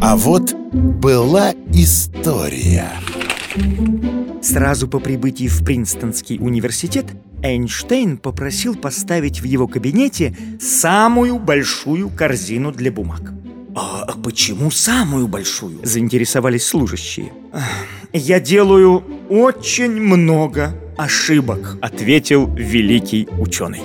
А вот была история. Сразу по прибытии в Принстонский университет Эйнштейн попросил поставить в его кабинете самую большую корзину для бумаг. А, а почему самую большую? Заинтересовались служащие. «Я делаю очень много ошибок», ответил великий ученый.